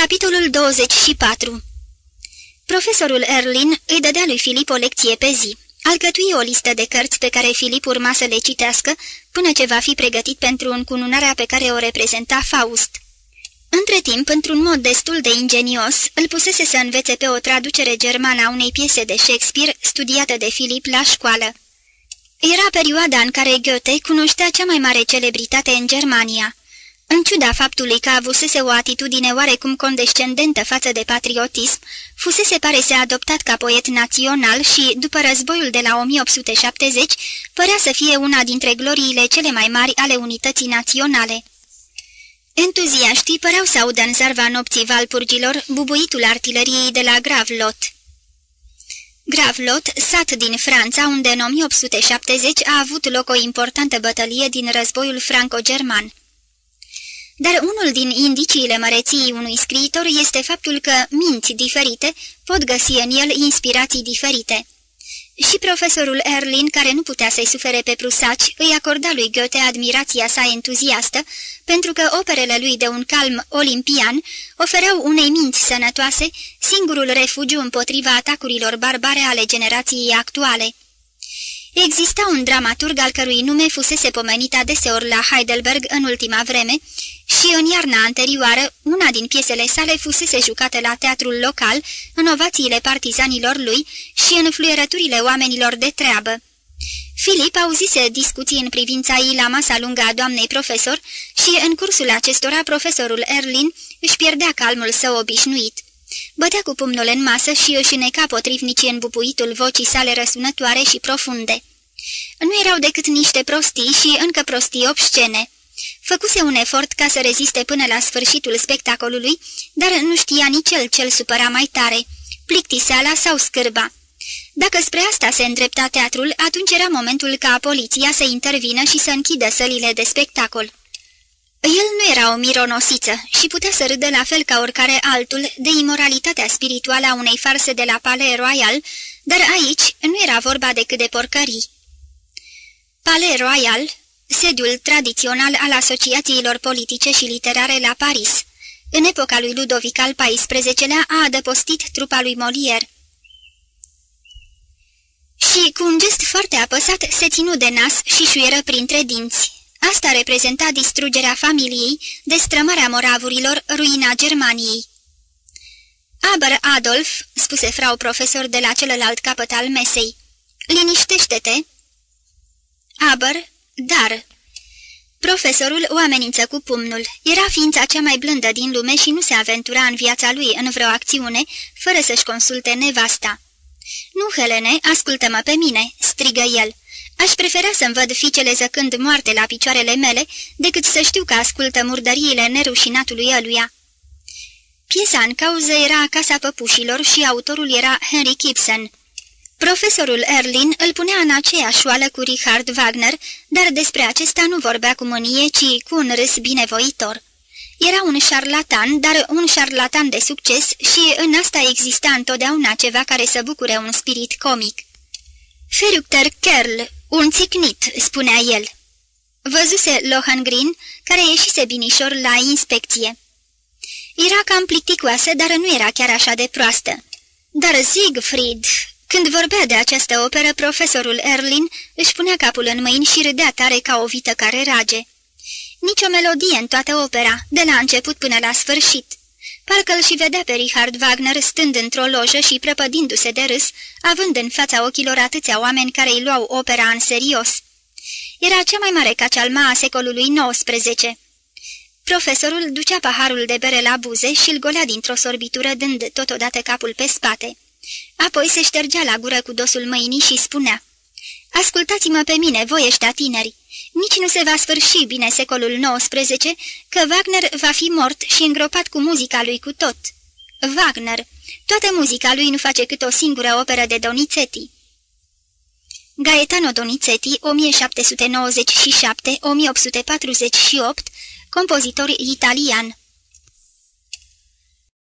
Capitolul 24 Profesorul Erlin îi dădea lui Filip o lecție pe zi. Alcătuie o listă de cărți pe care Filip urma să le citească până ce va fi pregătit pentru încununarea pe care o reprezenta Faust. Între timp, într-un mod destul de ingenios, îl pusese să învețe pe o traducere germană a unei piese de Shakespeare studiată de Filip la școală. Era perioada în care Goethe cunoștea cea mai mare celebritate în Germania. În ciuda faptului că avusese o atitudine oarecum condescendentă față de patriotism, fusese pare să adoptat ca poet național și, după războiul de la 1870, părea să fie una dintre gloriile cele mai mari ale unității naționale. Entuziaștii păreau să audă în zarva nopții valpurgilor bubuitul artileriei de la Gravlot. Gravlot, sat din Franța, unde în 1870 a avut loc o importantă bătălie din războiul franco-german. Dar unul din indiciile măreției unui scriitor este faptul că minți diferite pot găsi în el inspirații diferite. Și profesorul Erlin, care nu putea să-i sufere pe prusaci, îi acorda lui Goethe admirația sa entuziastă, pentru că operele lui de un calm olimpian ofereau unei minți sănătoase singurul refugiu împotriva atacurilor barbare ale generației actuale. Exista un dramaturg al cărui nume fusese pomenit adeseori la Heidelberg în ultima vreme și în iarna anterioară una din piesele sale fusese jucată la teatrul local în ovațiile partizanilor lui și în fluierăturile oamenilor de treabă. Filip auzise discuții în privința ei la masa lungă a doamnei profesor și în cursul acestora profesorul Erlin își pierdea calmul său obișnuit. Bătea cu pumnul în masă și își neca potrivnicii în bubuitul vocii sale răsunătoare și profunde. Nu erau decât niște prostii și încă prostii obscene. Făcuse un efort ca să reziste până la sfârșitul spectacolului, dar nu știa nici el ce-l supăra mai tare, plictiseala sau scârba. Dacă spre asta se îndrepta teatrul, atunci era momentul ca poliția să intervină și să închidă sălile de spectacol. El nu era o mironosiță și putea să râdă la fel ca oricare altul de imoralitatea spirituală a unei farse de la Palais Royal, dar aici nu era vorba decât de porcării. Palais Royal, sediul tradițional al asociațiilor politice și literare la Paris. În epoca lui Ludovic al XIV-lea a adăpostit trupa lui Molière. Și, cu un gest foarte apăsat, se ținu de nas și șuieră printre dinți. Asta reprezenta distrugerea familiei, destrămarea moravurilor, ruina Germaniei. Aber Adolf, spuse frau profesor de la celălalt capăt al mesei, liniștește-te. Aber, dar... Profesorul o amenință cu pumnul. Era ființa cea mai blândă din lume și nu se aventura în viața lui în vreo acțiune, fără să-și consulte nevasta. Nu, Helene, ascultă-mă pe mine," strigă el. Aș prefera să-mi văd fiicele zăcând moarte la picioarele mele, decât să știu că ascultă murdăriile nerușinatului ăluia." Piesa în cauză era Casa Păpușilor și autorul era Henry Gibson. Profesorul Erlin îl punea în aceeași oală cu Richard Wagner, dar despre acesta nu vorbea cu mânie, ci cu un râs binevoitor. Era un șarlatan, dar un șarlatan de succes și în asta exista întotdeauna ceva care să bucure un spirit comic. Ferukter Kerl, un țicnit, spunea el. Văzuse Lohengrin, care ieșise binișor la inspecție. Era cam plicticoasă, dar nu era chiar așa de proastă. Dar Siegfried, când vorbea de această operă, profesorul Erlin își punea capul în mâini și râdea tare ca o vită care rage. Nici o melodie în toată opera, de la început până la sfârșit. Parcă îl și vedea pe Richard Wagner stând într-o lojă și prăpădindu-se de râs, având în fața ochilor atâția oameni care îi luau opera în serios. Era cea mai mare cacealma a secolului XIX. Profesorul ducea paharul de bere la buze și îl golea dintr-o sorbitură dând totodată capul pe spate. Apoi se ștergea la gură cu dosul mâinii și spunea Ascultați-mă pe mine, voi ăștia tineri! Nici nu se va sfârși bine secolul XIX, că Wagner va fi mort și îngropat cu muzica lui cu tot. Wagner! Toată muzica lui nu face cât o singură operă de Donizetti. Gaetano Donizetti, 1797-1848, compozitor italian